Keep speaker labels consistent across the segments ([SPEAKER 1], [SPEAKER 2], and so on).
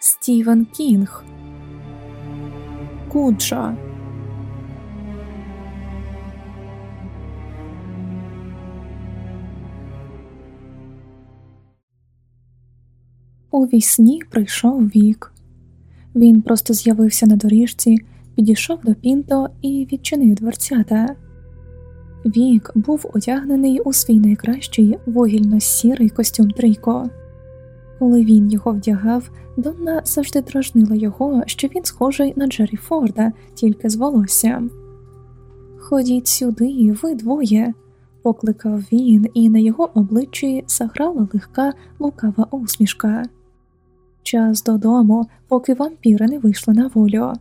[SPEAKER 1] Стівен Кінг. Куджа. У вісні прийшов вік. Він просто з'явився на доріжці, підійшов до Пінто і відчинив дверцята. Вік був одягнений у свій найкращий вугільно-сірий костюм трійко. Коли він його вдягав, Донна завжди дражнила його, що він схожий на Джері Форда, тільки з волоссям. Ходіть сюди, ви двоє, покликав він, і на його обличчі заграла легка лукава усмішка. Час додому, поки вампіри не вийшли на волю.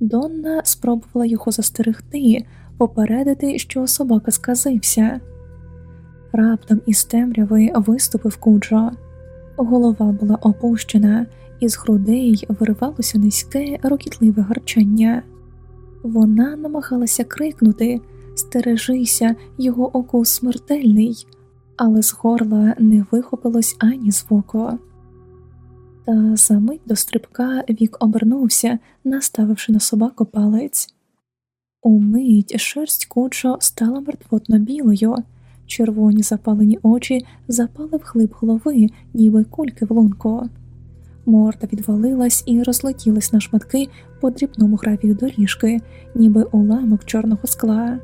[SPEAKER 1] Донна спробувала його застерегти, попередити, що собака сказився. Раптом із темряви виступив куджо. Голова була опущена, із грудей виривалося низьке рокітливе гарчання. Вона намагалася крикнути Стережися, його укус смертельний, але з горла не вихопилось ані звуку. Та за мить до стрибка вік обернувся, наставивши на собаку палець. Умить шерсть кучо стала мертвотно білою, червоні запалені очі запали в глиб голови, ніби кульки в лунку. Морда відвалилась і розлетілась на шматки по дрібному гравію доріжки, ніби уламок чорного скла.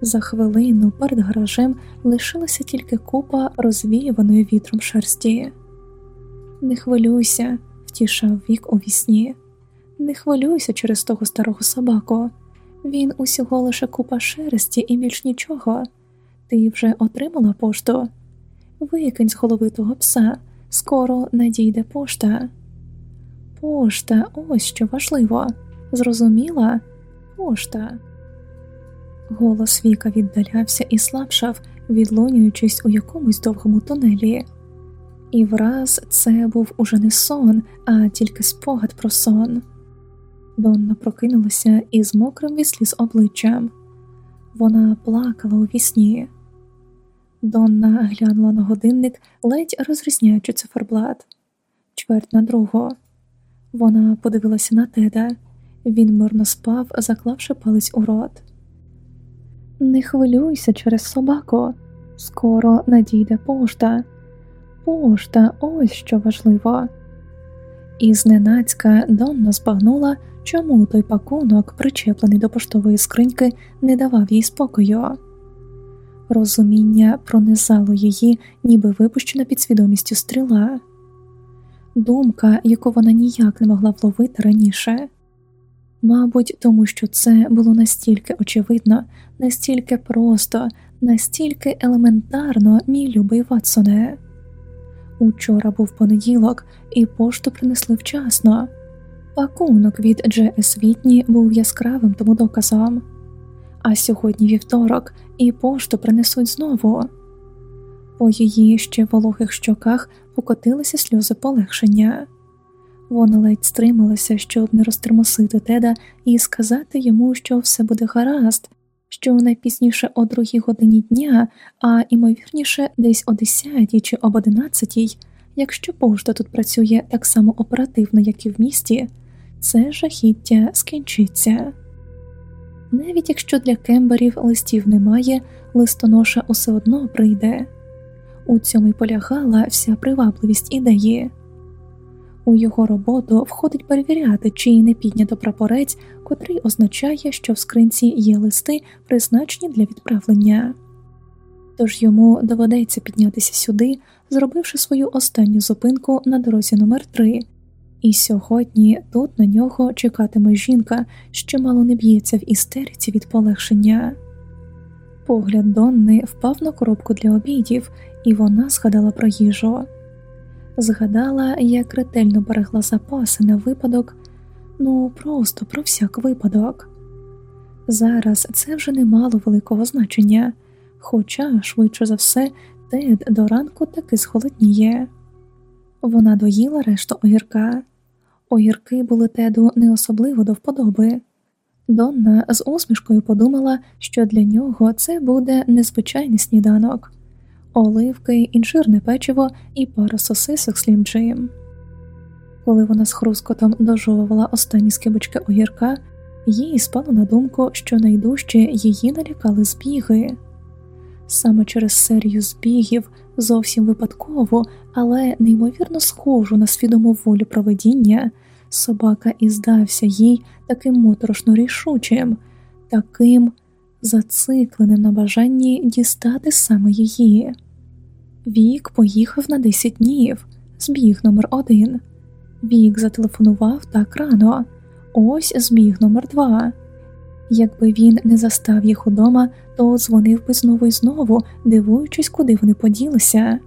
[SPEAKER 1] За хвилину перед гаражем лишилася тільки купа розвіюваної вітром шерсті. Не хвилюйся, втішав вік у вісні. Не хвилюйся через того старого собаку. Він усього лише купа шерсті і більш нічого. Ти вже отримала пошту? Викинь з голови того пса, скоро надійде пошта. Пошта, ось що важливо. Зрозуміла? Пошта. Голос Віка віддалявся і слабшав, відлунюючись у якомусь довгому тунелі. І враз це був уже не сон, а тільки спогад про сон. Донна прокинулася із мокрим від сліз обличчям. Вона плакала у вісні. Донна глянула на годинник, ледь розрізняючи циферблат. Чверть на другу. Вона подивилася на теда. Він мирно спав, заклавши палець у рот. Не хвилюйся через собаку. Скоро надійде пошта. Пошта, ось що важливо. І зненацька Донна збагнула, чому той пакунок, причеплений до поштової скриньки, не давав їй спокою. Розуміння пронизало її, ніби випущена під свідомістю стріла, думка, яку вона ніяк не могла вловити раніше. Мабуть, тому що це було настільки очевидно, настільки просто, настільки елементарно, мій любий Ватсоне. Учора був понеділок, і пошту принесли вчасно. Пакунок від Дж.С. Вітні був яскравим тому доказом. А сьогодні вівторок, і пошту принесуть знову. По її ще вологих щоках покотилися сльози полегшення. Вона ледь стрималася, щоб не розтермосити теда і сказати йому, що все буде гаразд, що найпізніше о другій годині дня, а ймовірніше, десь о десятій чи об одинадцятій, якщо пошта тут працює так само оперативно, як і в місті, це жахіття скінчиться. Навіть якщо для кемберів листів немає, листоноша усе одно прийде. У цьому й полягала вся привабливість ідеї. У його роботу входить перевіряти, чи не піднято прапорець, котрий означає, що в скринці є листи, призначені для відправлення. Тож йому доведеться піднятися сюди, зробивши свою останню зупинку на дорозі номер 3 і сьогодні тут на нього чекатиме жінка, що мало не б'ється в істериці від полегшення. Погляд Донни впав на коробку для обідів, і вона згадала про їжу згадала, як ретельно берегла запаси на випадок, ну просто про всяк випадок. Зараз це вже не мало великого значення, хоча, швидше за все, Тед до ранку таки схолодніє. Вона доїла решту огірка. Огірки були теду не особливо до вподоби. Донна з усмішкою подумала, що для нього це буде незвичайний сніданок оливки, інжирне печиво і пара сосисок з лімджеєм. Коли вона з хрускотом дожовувала останні скибочки огірка, їй спало на думку, що найдужче її налякали збіги. Саме через серію збігів, зовсім випадково, але неймовірно схожу на свідому волю проведіння, собака і здався їй таким моторошно рішучим, таким зацикленим на бажанні дістати саме її. Вік поїхав на 10 днів, збіг номер один. Вік зателефонував так рано, ось збіг номер два. Якби він не застав їх удома, то дзвонив би знову і знову, дивуючись, куди вони поділися.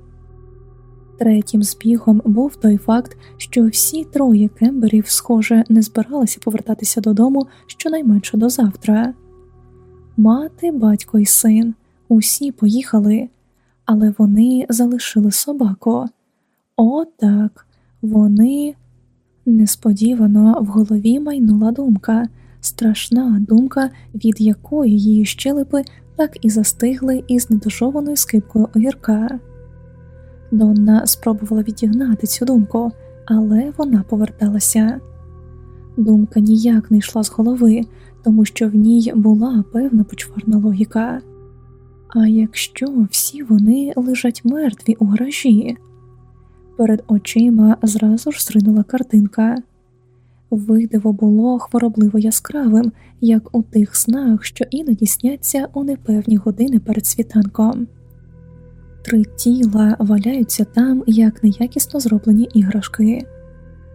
[SPEAKER 1] Третім збігом був той факт, що всі троє кемберів, схоже, не збиралися повертатися додому щонайменше до завтра. Мати, батько і син усі поїхали, але вони залишили собаку. О, так, вони несподівано в голові майнула думка страшна думка, від якої її щелепи так і застигли із недожованою скипкою огірка. Донна спробувала відігнати цю думку, але вона поверталася. Думка ніяк не йшла з голови, тому що в ній була певна почварна логіка. А якщо всі вони лежать мертві у гаражі, перед очима зразу ж зринула картинка. Видиво було хворобливо яскравим, як у тих снах, що іноді сняться у непевні години перед світанком. Три тіла валяються там, як неякісно зроблені іграшки.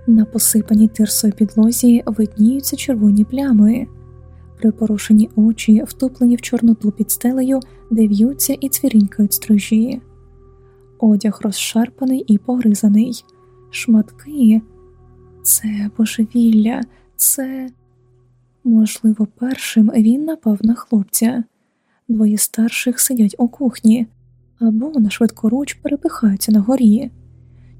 [SPEAKER 1] На посипаній тирсою підлозі видніються червоні плями, припорошені очі, втуплені в чорноту під стелею, де в'ються і цвірінькають стрижі, одяг розшарпаний і погризаний, шматки. Це божевілля, це, можливо, першим він напав на хлопця, двоє старших сидять у кухні або на швидкоруч перепихаються на горі,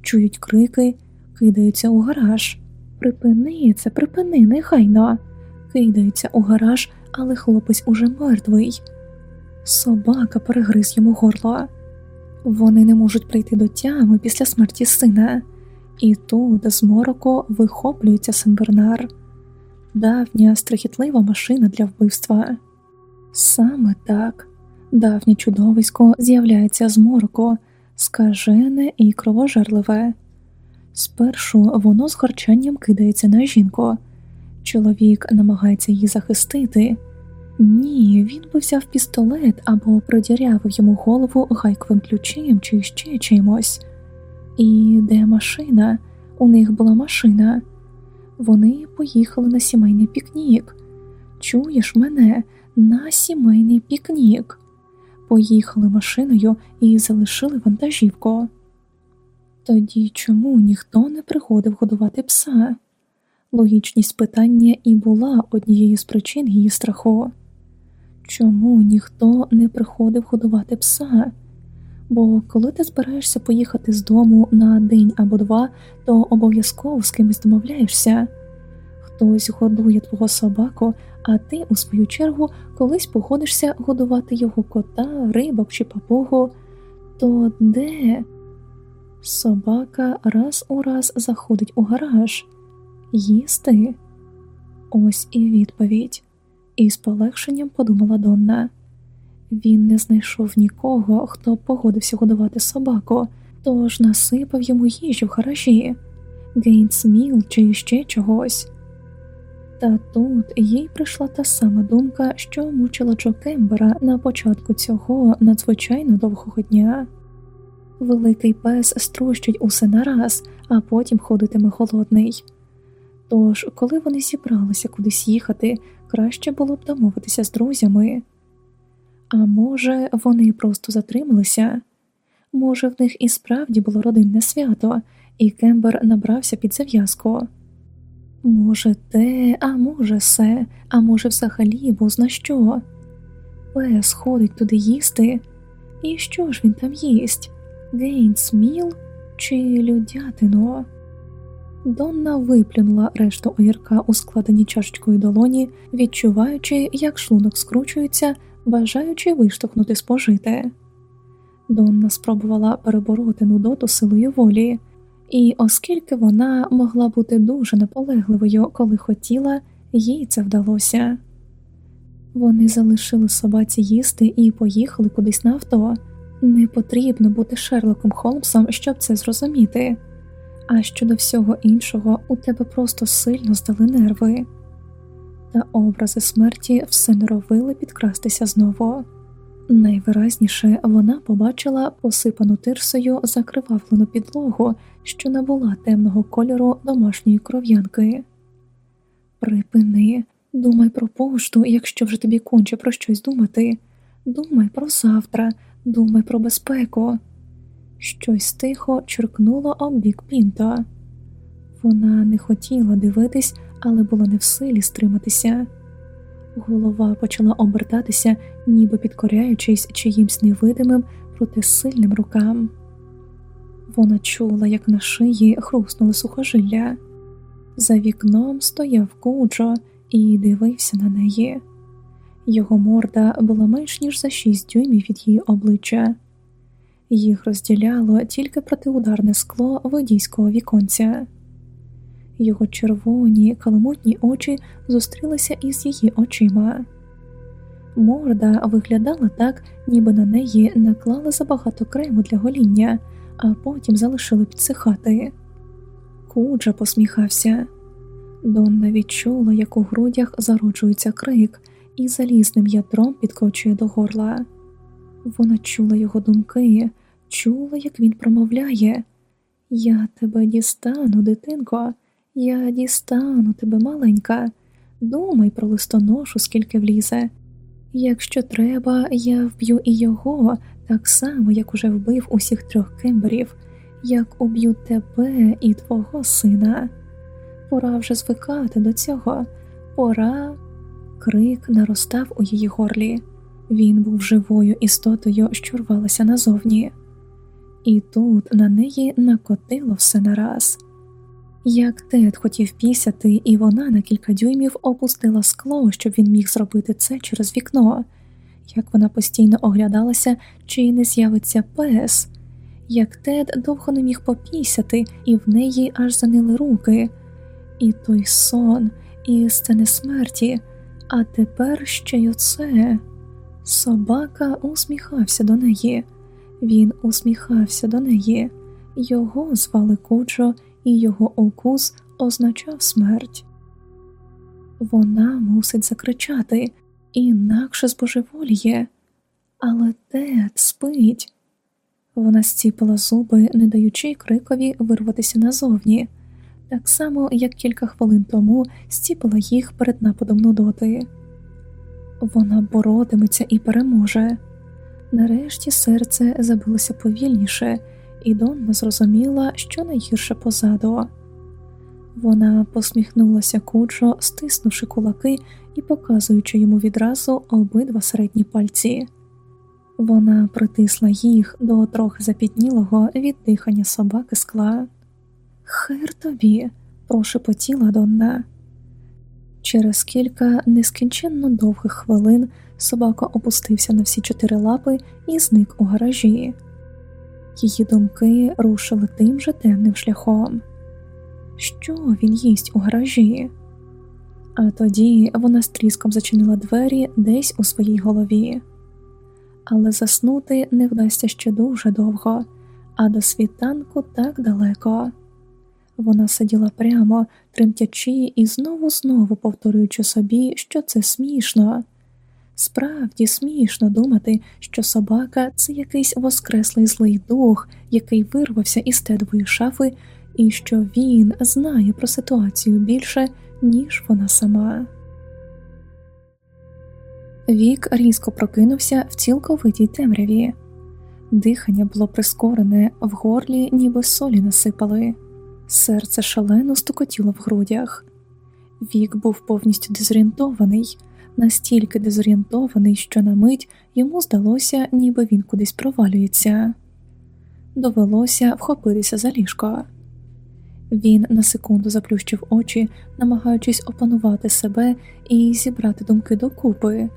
[SPEAKER 1] чують крики, кидаються у гараж. Припини це, припини, негайно, кидаються у гараж, але хлопець уже мертвий. Собака перегриз йому горло. Вони не можуть прийти до тями після смерті сина. І тут з мороку вихоплюється Сен-Бернар, давня страхітлива машина для вбивства. Саме так давнє чудовисько з'являється з мороку, скажене і кровожерливе. Спершу воно з харчанням кидається на жінку. Чоловік намагається її захистити. Ні, він би взяв пістолет або продірявив йому голову гайковим ключем чи ще чимось. І де машина? У них була машина. Вони поїхали на сімейний пікнік. Чуєш мене на сімейний пікнік? Поїхали машиною і залишили вантажівку. Тоді чому ніхто не приходив годувати пса? Логічність питання і була однією з причин її страху. Чому ніхто не приходив годувати пса? Бо коли ти збираєшся поїхати з дому на день або два, то обов'язково з кимось домовляєшся. Хтось годує твого собаку, а ти, у свою чергу, колись погодишся годувати його кота, рибок чи папугу. То де? Собака раз у раз заходить у гараж їсти. Ось і відповідь, і з полегшенням подумала Донна. Він не знайшов нікого, хто погодився годувати собаку, тож насипав йому їжу в гаражі, гейнсміл чи ще чогось. Та тут їй прийшла та сама думка, що мучила Джо Кембера на початку цього надзвичайно довгого дня. Великий пес струщить усе нараз, а потім ходитиме голодний. Тож, коли вони зібралися кудись їхати, краще було б домовитися з друзями. А може, вони просто затрималися? Може, в них і справді було родинне свято, і Кембер набрався під зав'язку. Може, те, а може, се, а може, взагалі бозна що. Пес ходить туди їсти. І що ж він там їсть? Gaines Meal чи людятину? Донна виплюнула решту огірка у складеній чашечкою долоні, відчуваючи, як шлунок скручується, бажаючи виштовхнути спожите. Донна спробувала перебороти нудоту силою волі, і оскільки вона могла бути дуже наполегливою, коли хотіла, їй це вдалося. Вони залишили собаці їсти і поїхали кудись на авто. Не потрібно бути Шерлоком Холмсом, щоб це зрозуміти. А щодо всього іншого, у тебе просто сильно здали нерви, та образи смерті все норовили підкрастися знову. Найвиразніше вона побачила посипану тирсою закривавлену підлогу, що набула темного кольору домашньої кров'янки. Припини, думай про пошту, якщо вже тобі конче про щось думати. Думай про завтра, думай про безпеку. Щось тихо черкнуло об бік Пінто. Вона не хотіла дивитись, але була не в силі стриматися. Голова почала обертатися, ніби підкоряючись чиїмсь невидимим, проте сильним рукам. Вона чула, як на шиї хруснули сухожилля. За вікном стояв Куджо і дивився на неї. Його морда була менш ніж за шість дюймів від її обличчя, їх розділяло тільки протиударне скло водійського віконця. Його червоні каламутні очі зустрілися із її очима. Морда виглядала так, ніби на неї наклали забагато крему для гоління, а потім залишили підсихати. Куджа посміхався. Донна відчула, як у грудях зароджується крик, і залізним ядром підкочує до горла. Вона чула його думки, чула, як він промовляє Я тебе дістану, дитинко. Я дістану тебе маленька, думай про листоношу, скільки влізе. Якщо треба, я вб'ю і його, так само, як уже вбив усіх трьох кемберів, як уб'ю тебе і твого сина. Пора вже звикати до цього, пора. Крик наростав у її горлі. Він був живою істотою, що рвалася назовні, і тут на неї накотило все нараз. Як Тед хотів пісяти, і вона на кілька дюймів опустила скло, щоб він міг зробити це через вікно, як вона постійно оглядалася, чи не з'явиться пес, як Тед довго не міг попісяти, і в неї аж занили руки, і той сон, і сцени смерті, а тепер ще й оце. Собака усміхався до неї, він усміхався до неї, його звали Куджо і його укус означав смерть. Вона мусить закричати, інакше збожеволіє, але Тед спить. Вона зціпила зуби, не даючи крикові вирватися назовні, так само, як кілька хвилин тому зціпила їх перед нападом нудоти. Вона боротиметься і переможе. Нарешті серце забилося повільніше і Донна зрозуміла, що найгірше позаду. Вона посміхнулася куджо, стиснувши кулаки і показуючи йому відразу обидва середні пальці. Вона притисла їх до трохи запітнілого від дихання собаки скла. Хир тобі, прошепотіла Донна. Через кілька нескінченно довгих хвилин собака опустився на всі чотири лапи і зник у гаражі. Її думки рушили тим же темним шляхом. Що він їсть у гаражі? А тоді вона з тріском зачинила двері десь у своїй голові, але заснути не вдасться ще дуже довго, а до світанку так далеко. Вона сиділа прямо, тремтячи і знову знову повторюючи собі, що це смішно. Справді смішно думати, що собака це якийсь воскреслий злий дух, який вирвався із тедової шафи, і що він знає про ситуацію більше, ніж вона сама. Вік різко прокинувся в цілковитій темряві, дихання було прискорене, в горлі, ніби солі насипали, серце шалено стукотіло в грудях. Вік був повністю дезорієнтований настільки дезорієнтований, що на мить йому здалося, ніби він кудись провалюється. Довелося вхопитися за ліжко. Він на секунду заплющив очі, намагаючись опанувати себе і зібрати думки докупи.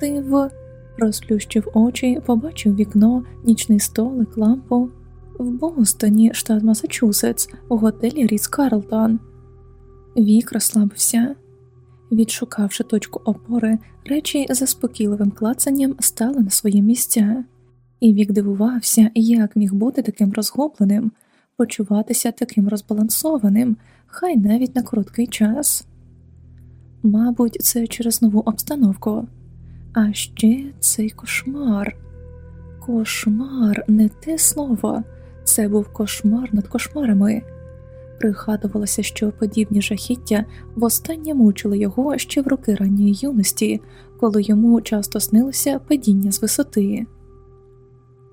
[SPEAKER 1] Ти в розплющив очі, побачив вікно, нічний столик, лампу. в Бостоні, штат Масачусетс, у готелі Ріц Карлтон. Вік розслабився. Відшукавши точку опори, речі за спокійливим клацанням стали на свої місця, і Вік дивувався, як міг бути таким розгубленим, почуватися таким розбалансованим, хай навіть на короткий час. Мабуть, це через нову обстановку, а ще цей кошмар. Кошмар, не те слово, це був кошмар над кошмарами. Пригадувалося, що подібні жахіття востаннє мучили його ще в роки ранньої юності, коли йому часто снилося падіння з висоти.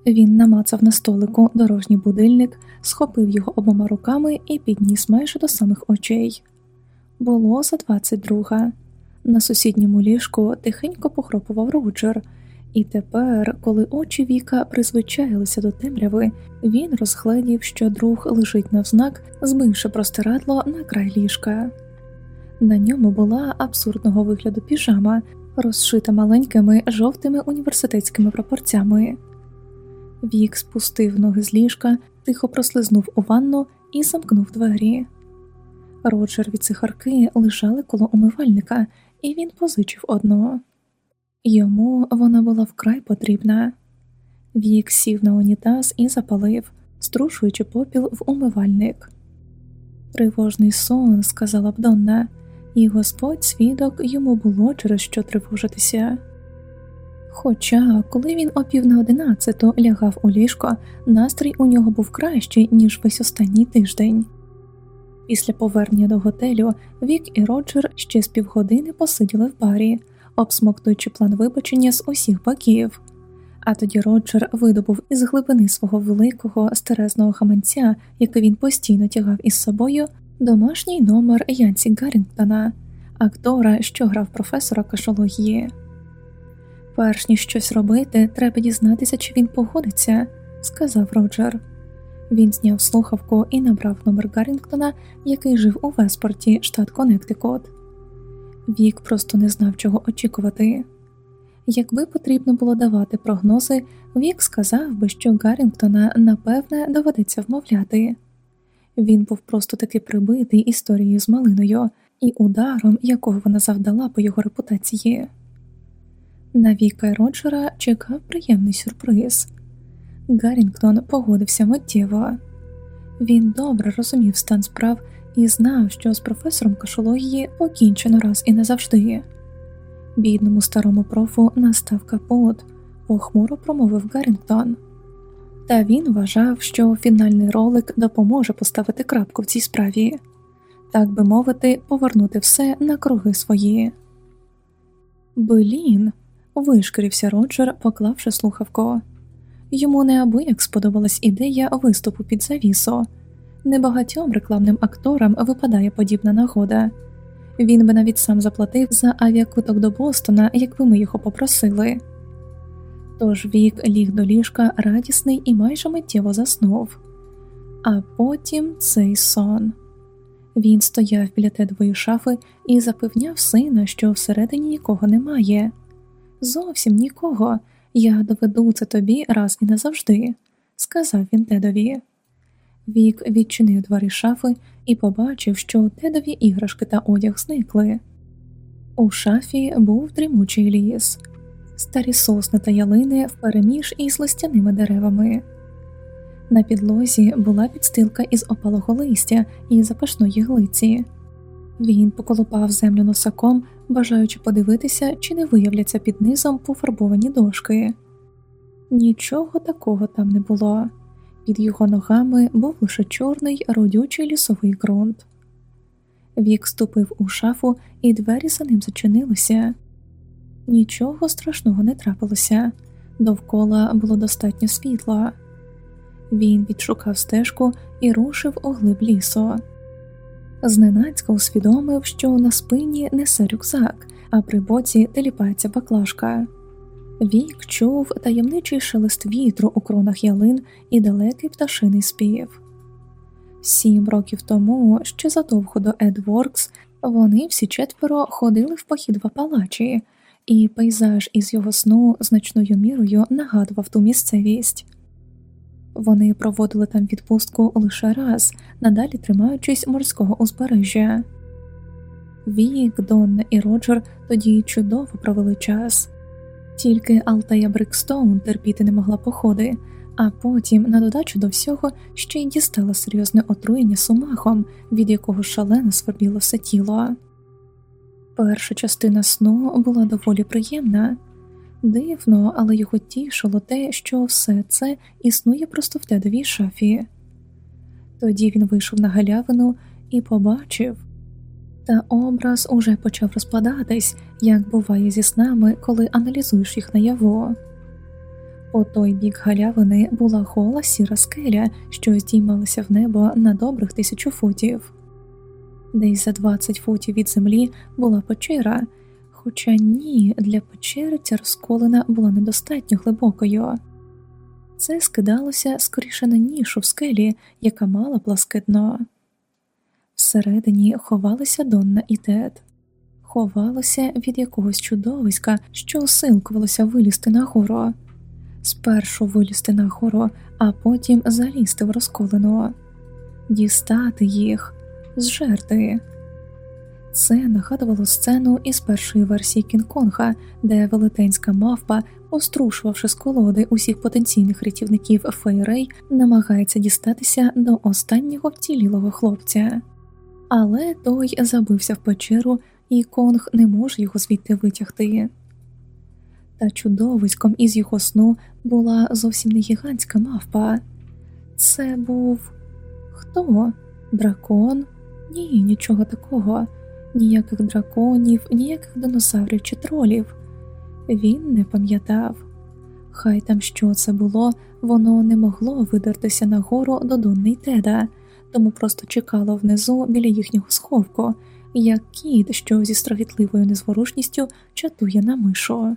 [SPEAKER 1] Він намацав на столику дорожній будильник, схопив його обома руками і підніс майже до самих очей. Було за двадцять друга. На сусідньому ліжку тихенько похропував Роджер, і тепер, коли очі Віка призвичаїлися до темряви, він розгледів, що друг лежить навзнак, збивши простирадло на край ліжка. На ньому була абсурдного вигляду піжама, розшита маленькими жовтими університетськими пропорцями. Вік спустив ноги з ліжка, тихо прослизнув у ванну і замкнув двері. Роджер від цигарки лежали коло умивальника, і він позичив одного. Йому вона була вкрай потрібна. Вік сів на унітаз і запалив, струшуючи попіл в умивальник. Тривожний сон, сказала б Донна, і Господь свідок йому було через що тривожитися. Хоча, коли він о пів на одинадцяту лягав у ліжко, настрій у нього був кращий, ніж весь останній тиждень. Після повернення до готелю Вік і Роджер ще з півгодини посиділи в барі, обсмоктуючи план вибачення з усіх боків. А тоді Роджер видобув із глибини свого великого стерезного хаманця, який він постійно тягав із собою, домашній номер Янсі Гаррінгтона, актора, що грав професора кашології. Перш ніж щось робити, треба дізнатися, чи він погодиться, сказав Роджер. Він зняв слухавку і набрав номер Гаррінгтона, який жив у Веспорті, штат Коннектикут. Вік просто не знав, чого очікувати. Якби потрібно було давати прогнози, Вік сказав би, що Гаррінгтона напевне доведеться вмовляти. Він був просто таки прибитий історією з малиною і ударом, якого вона завдала по його репутації. На Віка Роджера чекав приємний сюрприз. Гаррінгтон погодився миттєво. Він добре розумів стан справ і знав, що з професором кашології покінчено раз і назавжди. Бідному старому профу настав капот, похмуро промовив Гаррінгтон. Та він вважав, що фінальний ролик допоможе поставити крапку в цій справі, так би мовити, повернути все на круги свої. Блін, вишкірився Роджер, поклавши слухавку. Йому неабияк сподобалась ідея виступу під завісу. Небагатьом рекламним акторам випадає подібна нагода. Він би навіть сам заплатив за авіакуток до Бостона, якби ми його попросили. Тож вік ліг до ліжка радісний і майже миттєво заснув, а потім цей сон. Він стояв біля тедової шафи і запевняв сина, що всередині нікого немає. Зовсім нікого. Я доведу це тобі раз і назавжди, сказав він тедові. Вік відчинив двері шафи і побачив, що тедові іграшки та одяг зникли. У шафі був дрімучий ліс, старі сосни та ялини впереміж із листяними деревами. На підлозі була підстилка із опалого листя і запашної глиці. Він поколупав землю носаком, бажаючи подивитися, чи не виявляться під низом пофарбовані дошки. Нічого такого там не було. Під його ногами був лише чорний родючий лісовий ґрунт. Вік ступив у шафу, і двері за ним зачинилися. Нічого страшного не трапилося, довкола було достатньо світла. Він відшукав стежку і рушив у глиб лісу. Зненацька усвідомив, що на спині несе рюкзак, а при боці теліпається баклажка. Вік чув таємничий шелест вітру у кронах ялин і далекий пташиний спів. Сім років тому, ще задовго до Едворкс, вони всі четверо ходили в похід в Апалачі, і пейзаж із його сну значною мірою нагадував ту місцевість. Вони проводили там відпустку лише раз, надалі тримаючись морського узбережжя. Вік, Донна і Роджер тоді чудово провели час, тільки Алтея Брикстоун терпіти не могла походи, а потім, на додачу до всього, ще й дістала серйозне отруєння сумахом, від якого шалено свербіло все тіло. Перша частина сну була доволі приємна. Дивно, але його тішило те, що все це існує просто в тедовій шафі. Тоді він вийшов на галявину і побачив, та образ уже почав розпадатись, як буває зі снами, коли аналізуєш їх наяву. По той бік галявини була хола сіра скеля, що здіймалася в небо на добрих тисячу футів. Десь за 20 футів від землі була печера. Хоча ні, для печери ця розколена була недостатньо глибокою. Це скидалося скоріше на нішу в скелі, яка мала пласке дно. Всередині ховалися Донна і Тед, ховалося від якогось чудовиська, що осилкувалося вилізти на гору. Спершу вилізти на гору, а потім залізти в розколену, дістати їх, зжерти. Це нагадувало сцену із першої версії Кінг-Конга, де велетенська мавпа, острушувавши з колоди усіх потенційних рятівників Фейрей, намагається дістатися до останнього вцілілого хлопця. Але той забився в печеру, і Конг не може його звідти витягти. Та чудовиськом із його сну була зовсім не гігантська мавпа. Це був хто? Дракон? Ні, нічого такого ніяких драконів, ніяких динозаврів чи тролів. Він не пам'ятав. Хай там що це було, воно не могло видертися нагору до Донни Теда, тому просто чекало внизу біля їхнього сховку, як кіт, що зі страхітливою незворушністю чатує на мишу.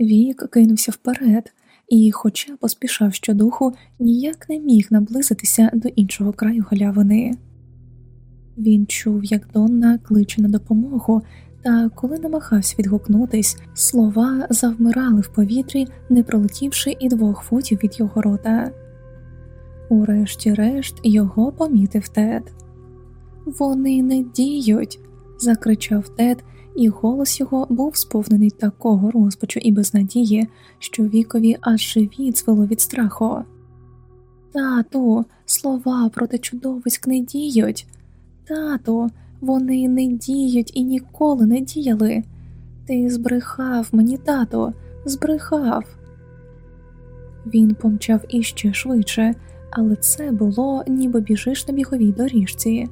[SPEAKER 1] Вік кинувся вперед і, хоча поспішав щодуху, ніяк не міг наблизитися до іншого краю галявини. Він чув, як Донна кличе на допомогу, та коли намагався відгукнутись, слова завмирали в повітрі, не пролетівши і двох футів від його рота. Урешті-решт його помітив Тед. Вони не діють, закричав Тед, і голос його був сповнений такого розпачу і безнадії, що вікові аж живіт звело від страху. Тату, слова проти чудовиськ не діють. Тату, вони не діють і ніколи не діяли. Ти збрехав мені, тато, збрехав. Він помчав іще швидше, але це було, ніби біжиш на біговій доріжці.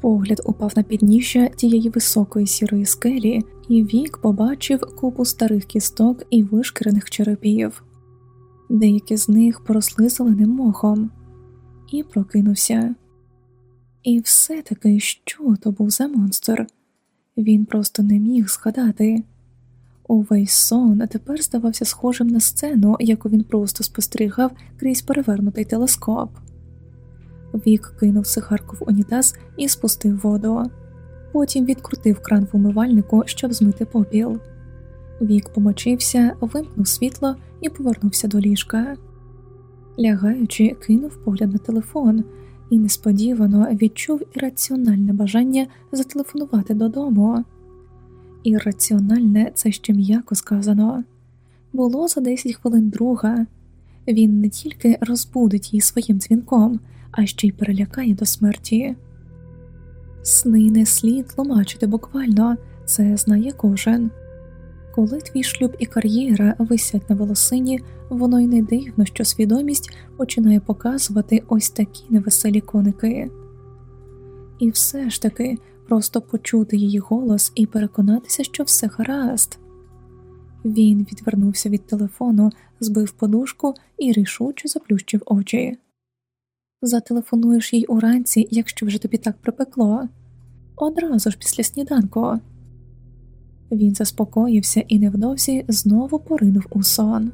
[SPEAKER 1] Погляд упав на підніжжя тієї високої сірої скелі, і вік побачив купу старих кісток і вишкірених черепів. Деякі з них поросли зеленим мохом, і прокинувся. І все таки що то був за монстр? Він просто не міг згадати. Увесь сон тепер здавався схожим на сцену, яку він просто спостерігав крізь перевернутий телескоп. Вік кинув сигарку в унітаз і спустив воду, потім відкрутив кран в умивальнику, щоб змити попіл. Вік помочився, вимкнув світло і повернувся до ліжка. Лягаючи, кинув погляд на телефон і несподівано відчув ірраціональне бажання зателефонувати додому. Ірраціональне це ще м'яко сказано було за 10 хвилин друга. Він не тільки розбудить її своїм дзвінком, а ще й перелякає до смерті. Сни не слід тлумачити буквально, це знає кожен. Коли твій шлюб і кар'єра висять на волосині, воно й не дивно, що свідомість починає показувати ось такі невеселі коники. І все ж таки просто почути її голос і переконатися, що все гаразд. Він відвернувся від телефону, збив подушку і рішуче заплющив очі. Зателефонуєш їй уранці, якщо вже тобі так припекло, одразу ж після сніданку. Він заспокоївся і невдовзі знову поринув у сон.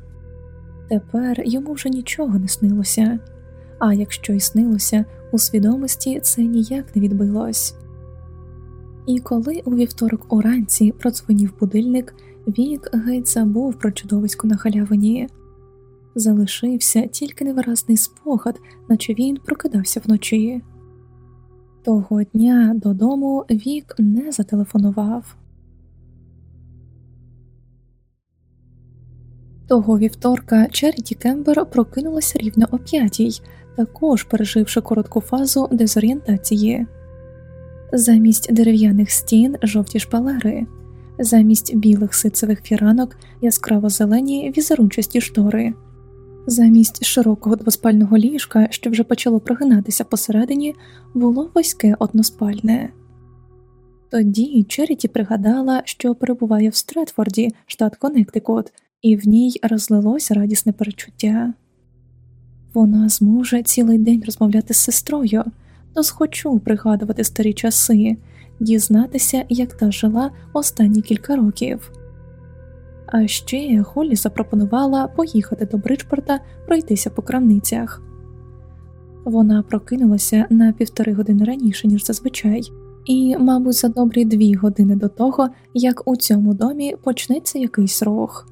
[SPEAKER 1] Тепер йому вже нічого не снилося, а якщо й снилося, у свідомості це ніяк не відбилось. І коли у вівторок уранці продзвонів будильник, Вік геть забув про чудовисько на халявині. залишився тільки невиразний спогад, наче він прокидався вночі. Того дня додому Вік не зателефонував. Того вівторка Черіті Кембер прокинулася рівно о п'ятій, також переживши коротку фазу дезорієнтації. Замість дерев'яних стін жовті шпалери, замість білих ситцевих фіранок яскраво зелені візерунчасті штори, замість широкого двоспального ліжка, що вже почало прогинатися посередині, було вузьке односпальне. Тоді Черіті пригадала, що перебуває в Стретфорді, штат Коннектикут, і в ній розлилось радісне перечуття. Вона зможе цілий день розмовляти з сестрою, то схочу пригадувати старі часи, дізнатися, як та жила останні кілька років. А ще Холлі запропонувала поїхати до Бриджпорта пройтися по крамницях. Вона прокинулася на півтори години раніше, ніж зазвичай, і, мабуть, за добрі дві години до того, як у цьому домі почнеться якийсь рух.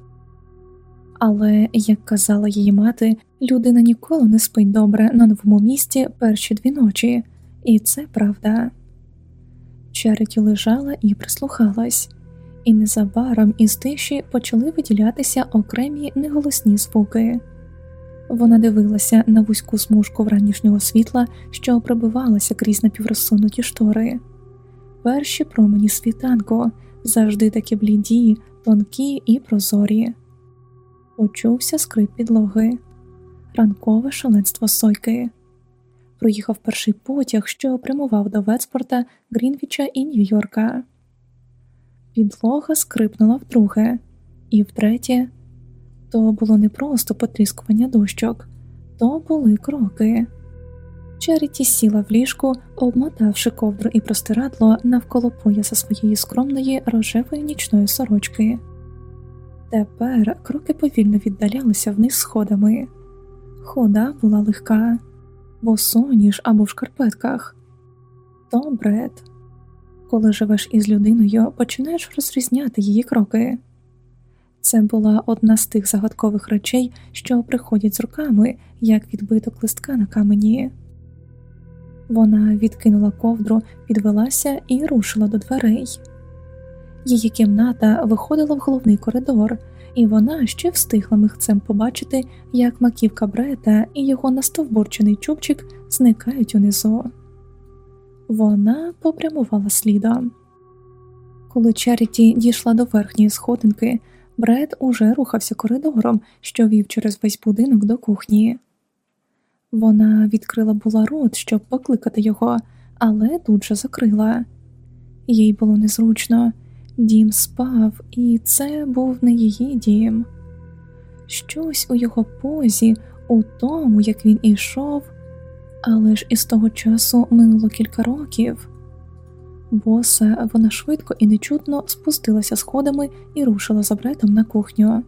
[SPEAKER 1] Але, як казала її мати, людина ніколи не спить добре на новому місці перші дві ночі, і це правда. Чаріті лежала і прислухалась, і незабаром із тиші почали виділятися окремі неголосні звуки. Вона дивилася на вузьку смужку вранішнього світла, що пробивалася крізь напіврозсунуті штори. Перші промені світанку завжди такі бліді, тонкі і прозорі почувся скрип підлоги, ранкове шаленство сойки. Проїхав перший потяг, що прямував до Ветспорта, Грінвіча і Нью-Йорка. Підлога скрипнула вдруге, і втретє то було не просто потріскування дощок, то були кроки. Черіті сіла в ліжку, обмотавши ковдру і простирадло навколо пояса своєї скромної рожевої нічної сорочки. Тепер кроки повільно віддалялися вниз сходами. Хода була легка, босоніж або в шкарпетках. То бред. Коли живеш із людиною, починаєш розрізняти її кроки. Це була одна з тих загадкових речей, що приходять з руками, як відбиток листка на камені. Вона відкинула ковдру, підвелася і рушила до дверей. Її кімната виходила в головний коридор, і вона ще встигла михцем побачити, як маківка Брета і його настовбурчений чубчик зникають унизу. Вона попрямувала слідом. Коли Чаріті дійшла до верхньої сходинки, Бред уже рухався коридором, що вів через весь будинок до кухні. Вона відкрила була рот, щоб покликати його, але тут же закрила. Їй було незручно. Дім спав, і це був не її дім. Щось у його позі, у тому, як він ішов, але ж із того часу минуло кілька років. Боса вона швидко і нечутно спустилася сходами і рушила за бретом на кухню.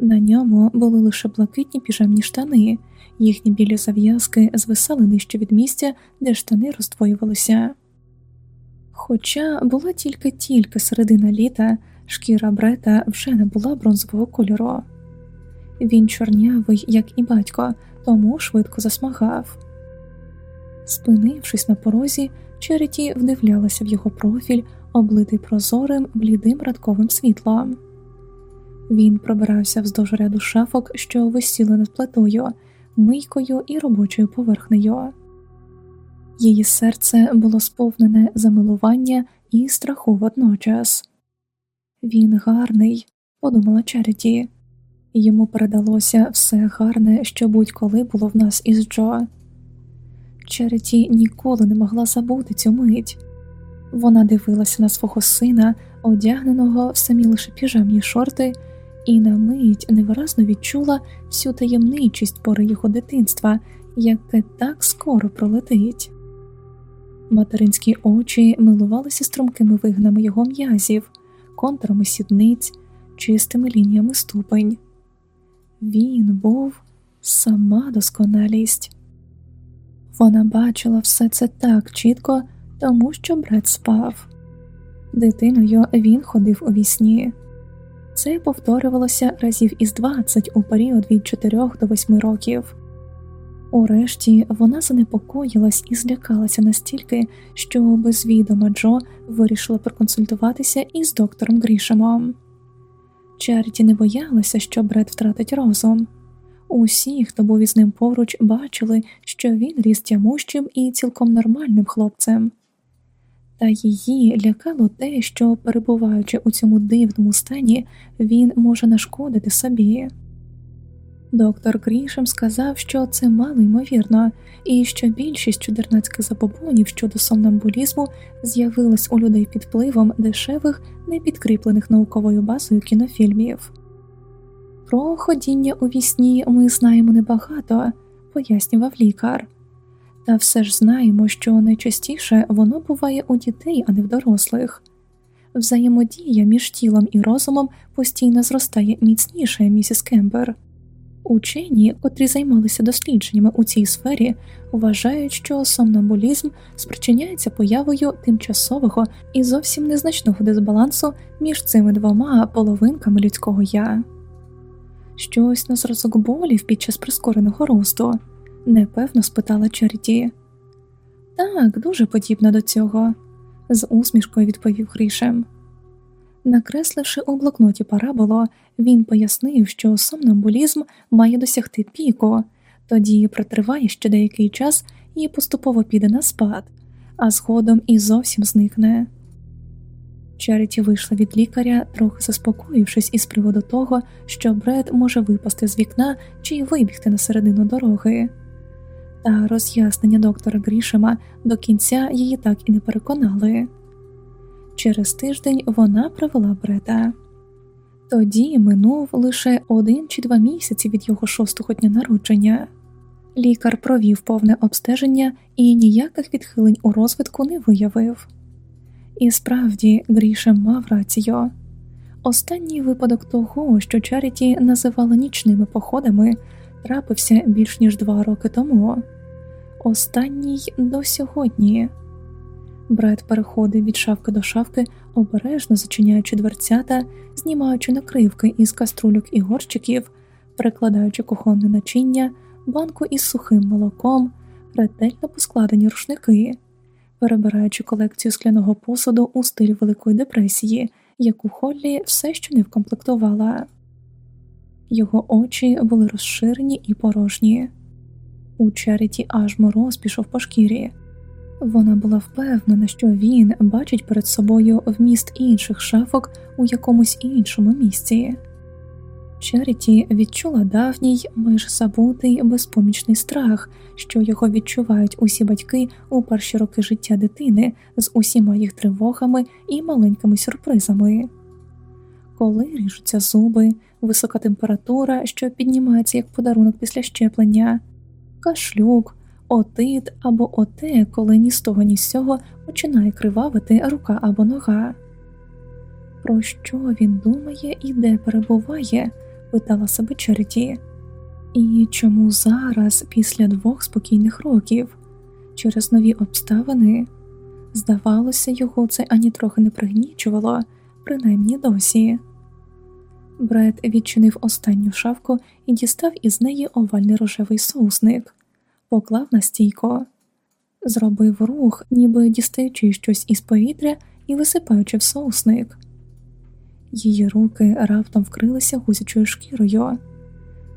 [SPEAKER 1] На ньому були лише блакитні піжамні штани, їхні білі зав'язки звисали нижче від місця, де штани роздвоювалися. Хоча була тільки-тільки середина літа, шкіра брета вже не була бронзового кольору. Він чорнявий, як і батько, тому швидко засмагав. Спинившись на порозі, Череті вдивлялася в його профіль, облитий прозорим, блідим радковим світлом. Він пробирався вздовж ряду шафок, що висіли над плитою, мийкою і робочою поверхнею. Її серце було сповнене замилування і страху водночас. Він гарний, подумала Череті, йому передалося все гарне, що будь-коли було в нас із Джо. Череті ніколи не могла забути цю мить. Вона дивилася на свого сина, одягненого в самі лише піжамні шорти, і на мить невиразно відчула всю таємничість пори його дитинства, яке так скоро пролетить. Материнські очі милувалися стрункими вигнами його м'язів, контурами сідниць, чистими лініями ступень. Він був сама досконалість. Вона бачила все це так чітко, тому що брат спав. Дитиною він ходив у вісні. Це повторювалося разів із 20 у період від 4 до 8 років. Урешті вона занепокоїлась і злякалася настільки, що без відома Джо вирішила проконсультуватися із доктором Грішемом. Чаріті не боялася, що Бред втратить розум. Усі, хто був із ним поруч, бачили, що він ріс тямущим і цілком нормальним хлопцем, та її лякало те, що, перебуваючи у цьому дивному стані, він може нашкодити собі. Доктор Грішем сказав, що це мало ймовірно, і що більшість чудернацьких забобонів щодо сомнамбулізму з'явилась у людей під впливом дешевих, непідкріплених науковою базою кінофільмів. Про ходіння у вісні ми знаємо небагато, пояснював лікар, та все ж знаємо, що найчастіше воно буває у дітей, а не в дорослих. Взаємодія між тілом і розумом постійно зростає міцніше, місіс Кембер. Учені, котрі займалися дослідженнями у цій сфері, вважають, що сомнамбулізм спричиняється появою тимчасового і зовсім незначного дисбалансу між цими двома половинками людського я, щось на зразок болів під час прискореного росту, непевно спитала Чаріті. Так, дуже подібно до цього, з усмішкою відповів Грішем. Накресливши у блокноті параболу, він пояснив, що сомнамбулізм має досягти піку, тоді протриває ще деякий час і поступово піде на спад, а згодом і зовсім зникне. Чаріті вийшла від лікаря, трохи заспокоївшись із приводу того, що Бред може випасти з вікна чи вибігти на середину дороги. Та роз'яснення доктора Грішема до кінця її так і не переконали. Через тиждень вона провела Брета. Тоді минув лише один чи два місяці від його шостого дня народження. Лікар провів повне обстеження і ніяких відхилень у розвитку не виявив. І справді Грішем мав рацію. Останній випадок того, що Чаріті називала нічними походами, трапився більш ніж два роки тому. Останній до сьогодні. Бред переходив від шавки до шавки, обережно зачиняючи дверцята, знімаючи накривки із каструльок і горщиків, перекладаючи кухонне начиння, банку із сухим молоком, ретельно поскладені рушники, перебираючи колекцію скляного посуду у стилі Великої депресії, яку Холлі все ще не вкомплектувала. Його очі були розширені і порожні. У Черіті аж мороз пішов по шкірі. Вона була впевнена, що він бачить перед собою вміст інших шафок у якомусь іншому місці. Черіті відчула давній, майже забутий безпомічний страх, що його відчувають усі батьки у перші роки життя дитини з усіма їх тривогами і маленькими сюрпризами. Коли ріжуться зуби, висока температура, що піднімається як подарунок після щеплення, кашлюк отит або оте, коли ні з того, ні з цього починає кривавити рука або нога. Про що він думає і де перебуває? питала себе Черті. І чому зараз, після двох спокійних років, через нові обставини, здавалося, його це ані трохи не пригнічувало, принаймні досі. Бред відчинив останню шавку і дістав із неї овальний рожевий соусник поклав на стійко, зробив рух, ніби дістаючи щось із повітря і висипаючи в соусник. Її руки раптом вкрилися гусячою шкірою.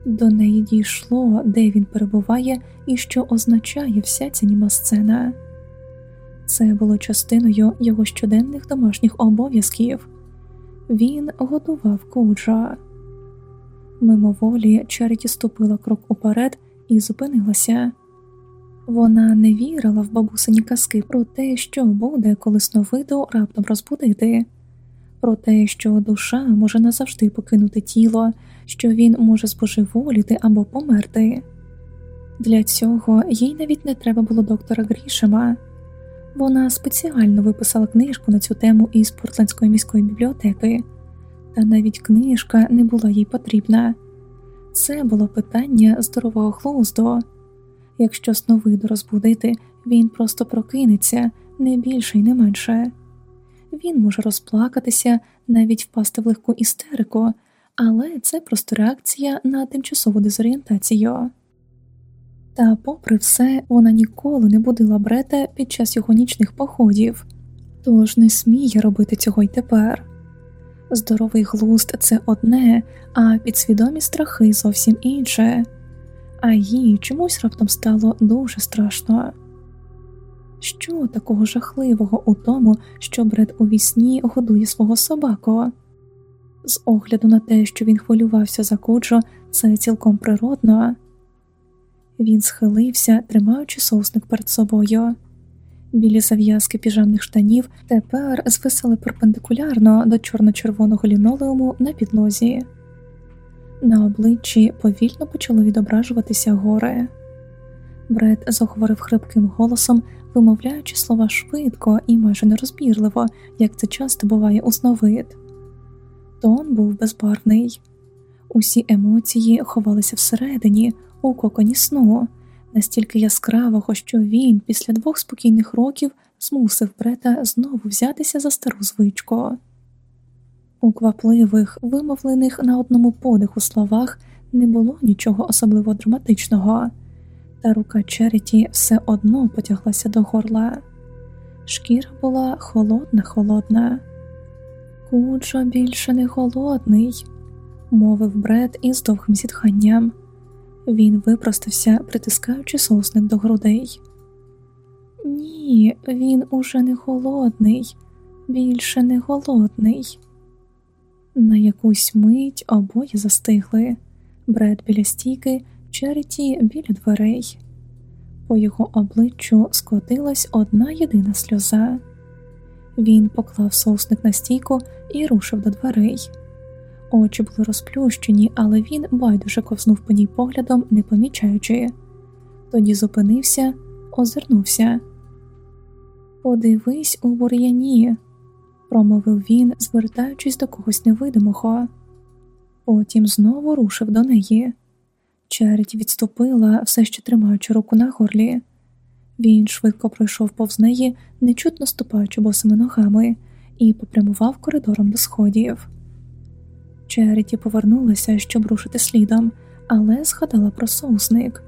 [SPEAKER 1] До неї дійшло, де він перебуває і що означає вся ця німа сцена. Це було частиною його щоденних домашніх обов'язків. Він готував куджа. Мимоволі Череті ступила крок уперед і зупинилася. Вона не вірила в бабусині казки про те, що буде, коли сновиду раптом розбудити, про те, що душа може назавжди покинути тіло, що він може збожеволіти або померти. Для цього їй навіть не треба було доктора Грішема. Вона спеціально виписала книжку на цю тему із Портландської міської бібліотеки, та навіть книжка не була їй потрібна. Це було питання здорового глузду. Якщо сновиду розбудити, він просто прокинеться не більше й не менше. він може розплакатися, навіть впасти в легку істерику, але це просто реакція на тимчасову дезорієнтацію. Та, попри все, вона ніколи не будила Брета під час його нічних походів, тож не сміє робити цього й тепер. Здоровий глузд це одне, а підсвідомі страхи зовсім інше, а їй чомусь раптом стало дуже страшно. Що такого жахливого у тому, що Бред у вісні годує свого собаку? З огляду на те, що він хвилювався за куджо, це цілком природно. Він схилився, тримаючи соусник перед собою. Білі зав'язки піжамних штанів тепер звисали перпендикулярно до чорно-червоного лінолеуму на підлозі. На обличчі повільно почало відображуватися горе. Бред заговорив хрипким голосом, вимовляючи слова швидко і майже нерозбірливо, як це часто буває у сновид. Тон був безбарвний, усі емоції ховалися всередині, у коконі сну, настільки яскравого, що він після двох спокійних років змусив брета знову взятися за стару звичку. У квапливих, вимовлених на одному подиху словах не було нічого особливо драматичного, та рука Черіті все одно потяглася до горла. Шкіра була холодна, холодна. Куджо більше не голодний, мовив бред із довгим зітханням. Він випростався, притискаючи соусник до грудей. Ні, він уже не голодний, більше не голодний. На якусь мить обоє застигли бред біля стійки, Череті біля дверей. По його обличчю скотилась одна єдина сльоза. Він поклав соусник на стійку і рушив до дверей. Очі були розплющені, але він байдуже ковзнув по ній поглядом, не помічаючи. Тоді зупинився, озирнувся. Подивись у бур'яні, промовив він, звертаючись до когось невидимого. Потім знову рушив до неї. Чередь відступила, все ще тримаючи руку на горлі. Він швидко пройшов повз неї, нечутно ступаючи босими ногами, і попрямував коридором до сходів. Череті повернулася, щоб рушити слідом, але згадала про соусник.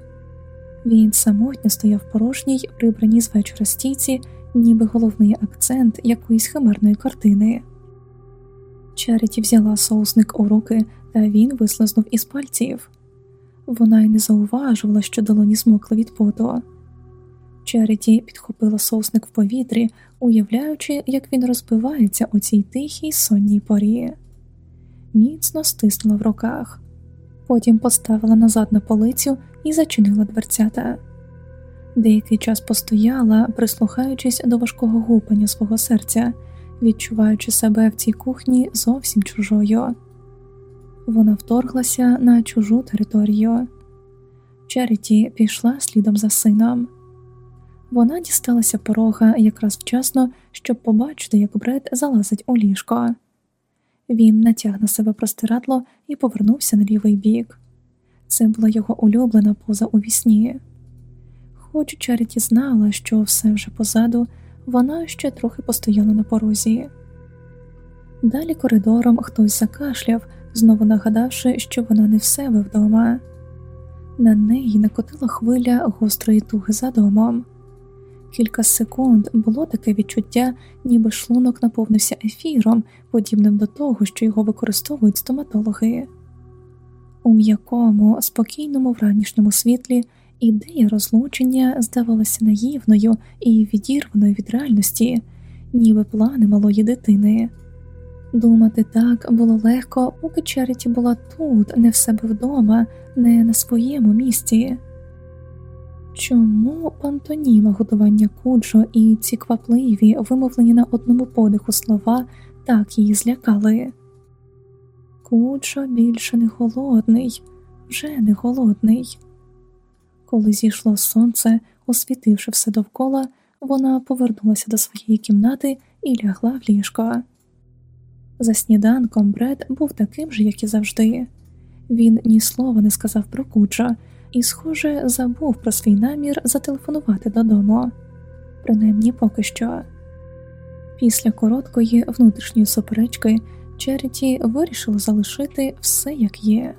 [SPEAKER 1] Він самотньо стояв порожній, прибраній з вечора стійці, ніби головний акцент якоїсь химерної картини. Череті взяла соусник у руки, та він вислизнув із пальців. Вона й не зауважувала, що долоні змокли від поту. Череті підхопила соусник в повітрі, уявляючи, як він розбивається у цій тихій сонній порі міцно стиснула в руках, потім поставила назад на полицю і зачинила дверцята. Деякий час постояла, прислухаючись до важкого гупання свого серця, відчуваючи себе в цій кухні зовсім чужою. Вона вторглася на чужу територію. Череті пішла слідом за сином. Вона дісталася порога якраз вчасно, щоб побачити, як бред залазить у ліжко. Він натяг на себе простирадло і повернувся на лівий бік. Це була його улюблена поза у вісні. Хоч Чаріті знала, що все вже позаду, вона ще трохи постояла на порозі. Далі коридором хтось закашляв, знову нагадавши, що вона не в себе вдома. На неї накотила хвиля гострої туги за домом. Кілька секунд було таке відчуття, ніби шлунок наповнився ефіром, подібним до того, що його використовують стоматологи. У м'якому, спокійному вранішньому світлі ідея розлучення здавалася наївною і відірваною від реальності, ніби плани малої дитини. Думати так було легко, поки Череті була тут, не в себе вдома, не на своєму місці. Чому пантоніма годування куджо і ці квапливі, вимовлені на одному подиху слова, так її злякали? Куджо більше не голодний, вже не голодний. Коли зійшло сонце, освітивши все довкола, вона повернулася до своєї кімнати і лягла в ліжко. За сніданком Бред був таким же, як і завжди. Він ні слова не сказав про куджа і, схоже, забув про свій намір зателефонувати додому, принаймні поки що. Після короткої внутрішньої суперечки Черіті вирішила залишити все як є.